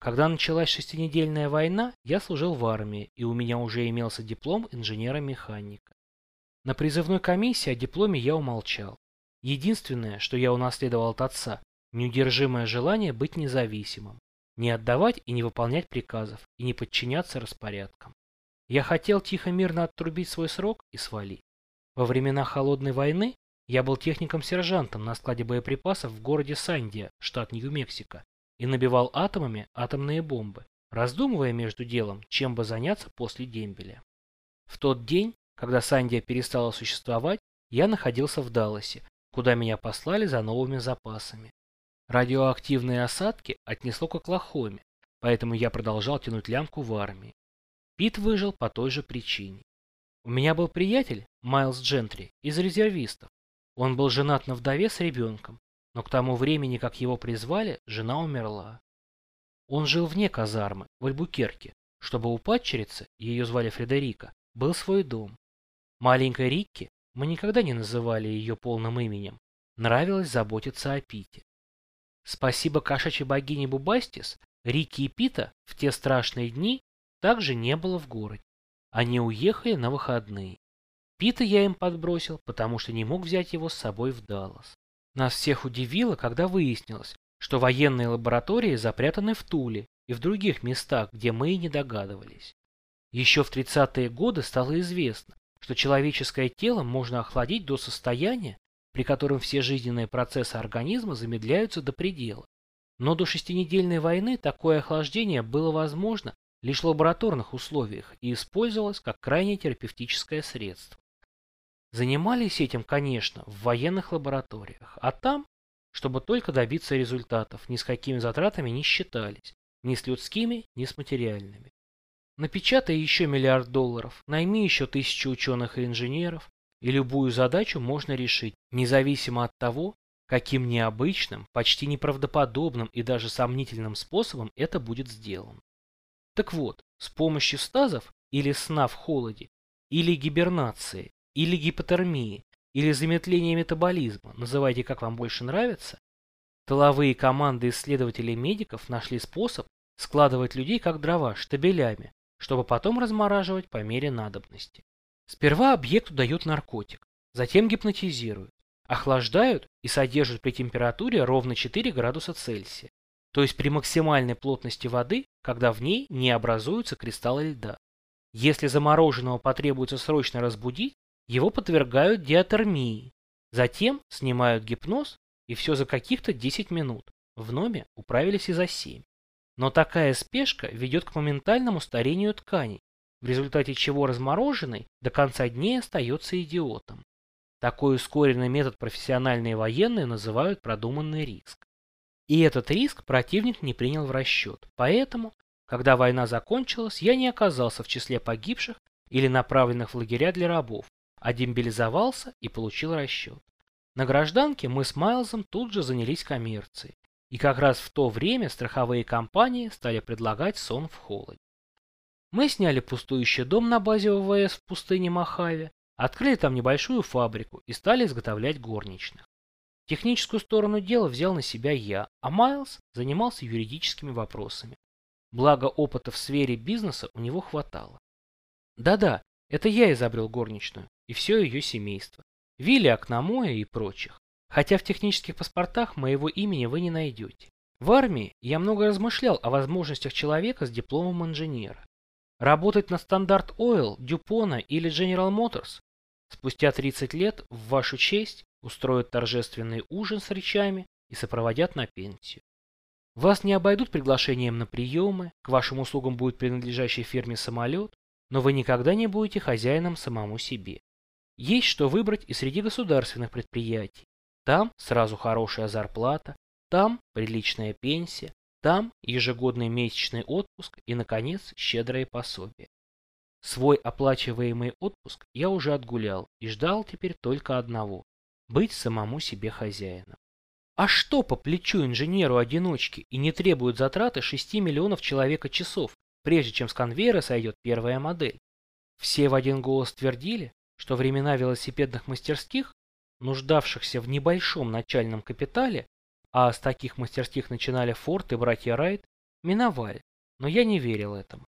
Когда началась шестинедельная война, я служил в армии, и у меня уже имелся диплом инженера-механика. На призывной комиссии о дипломе я умолчал. Единственное, что я унаследовал от отца, неудержимое желание быть независимым, не отдавать и не выполнять приказов, и не подчиняться распорядкам. Я хотел тихо-мирно отрубить свой срок и свалить. Во времена Холодной войны я был техником-сержантом на складе боеприпасов в городе Сандия, штат Нью-Мексико, и набивал атомами атомные бомбы, раздумывая между делом, чем бы заняться после дембеля. В тот день, когда Сандия перестала существовать, я находился в Далласе, куда меня послали за новыми запасами. Радиоактивные осадки отнесло к Оклахоме, поэтому я продолжал тянуть лямку в армии. Пит выжил по той же причине. У меня был приятель, Майлз Джентри, из резервистов. Он был женат на вдове с ребенком, но к тому времени, как его призвали, жена умерла. Он жил вне казармы, в Альбукерке, чтобы у падчерицы, ее звали Фредерика, был свой дом. Маленькой Рикки, мы никогда не называли ее полным именем, нравилось заботиться о Пите. Спасибо кошачьей богине Бубастис, Рики и Пита в те страшные дни также не было в городе. Они уехали на выходные. Пита я им подбросил, потому что не мог взять его с собой в Даллас. Нас всех удивило, когда выяснилось, что военные лаборатории запрятаны в Туле и в других местах, где мы и не догадывались. Еще в 30-е годы стало известно, что человеческое тело можно охладить до состояния, при котором все жизненные процессы организма замедляются до предела. Но до шестинедельной войны такое охлаждение было возможно лишь в лабораторных условиях и использовалось как крайне терапевтическое средство. Занимались этим, конечно, в военных лабораториях, а там, чтобы только добиться результатов, ни с какими затратами не считались, ни с людскими, ни с материальными. Напечатай еще миллиард долларов, найми еще тысячу ученых и инженеров, и любую задачу можно решить, независимо от того, каким необычным, почти неправдоподобным и даже сомнительным способом это будет сделано. Так вот, с помощью стазов или сна в холоде, или гибернации, или гипотермии, или замедления метаболизма, называйте как вам больше нравится, тыловые команды исследователей-медиков нашли способ складывать людей как дрова штабелями, чтобы потом размораживать по мере надобности. Сперва объекту дают наркотик, затем гипнотизируют, охлаждают и содержат при температуре ровно 4 градуса Цельсия, то есть при максимальной плотности воды, когда в ней не образуются кристаллы льда. Если замороженного потребуется срочно разбудить, его подвергают диатермии, затем снимают гипноз и все за каких-то 10 минут. В номе управились и за 7. Но такая спешка ведет к моментальному старению тканей, в результате чего размороженный до конца дней остается идиотом. Такой ускоренный метод профессиональные военные называют продуманный риск. И этот риск противник не принял в расчет. Поэтому, когда война закончилась, я не оказался в числе погибших или направленных в лагеря для рабов, а и получил расчет. На гражданке мы с Майлзом тут же занялись коммерцией. И как раз в то время страховые компании стали предлагать сон в холоде. Мы сняли пустующий дом на базе ВВС в пустыне Мохаве, открыли там небольшую фабрику и стали изготовлять горничных. Техническую сторону дела взял на себя я, а Майлз занимался юридическими вопросами. Благо опыта в сфере бизнеса у него хватало. Да-да, это я изобрел горничную и все ее семейство. Вилли Окномоя и прочих. Хотя в технических паспортах моего имени вы не найдете. В армии я много размышлял о возможностях человека с дипломом инженера. Работать на стандарт Oil, Дюпона или General Motors? Спустя 30 лет в вашу честь устроят торжественный ужин с речами и сопроводят на пенсию. Вас не обойдут приглашением на приемы, к вашим услугам будет принадлежащий фирме самолет, но вы никогда не будете хозяином самому себе. Есть что выбрать и среди государственных предприятий. Там сразу хорошая зарплата, там приличная пенсия, там ежегодный месячный отпуск и, наконец, щедрое пособие. Свой оплачиваемый отпуск я уже отгулял и ждал теперь только одного – быть самому себе хозяином. А что по плечу инженеру-одиночке и не требует затраты 6 миллионов человека-часов, прежде чем с конвейера сойдет первая модель? Все в один голос твердили, что времена велосипедных мастерских, нуждавшихся в небольшом начальном капитале, а с таких мастерских начинали Форд и братья Райт, Миноваль, но я не верил этому.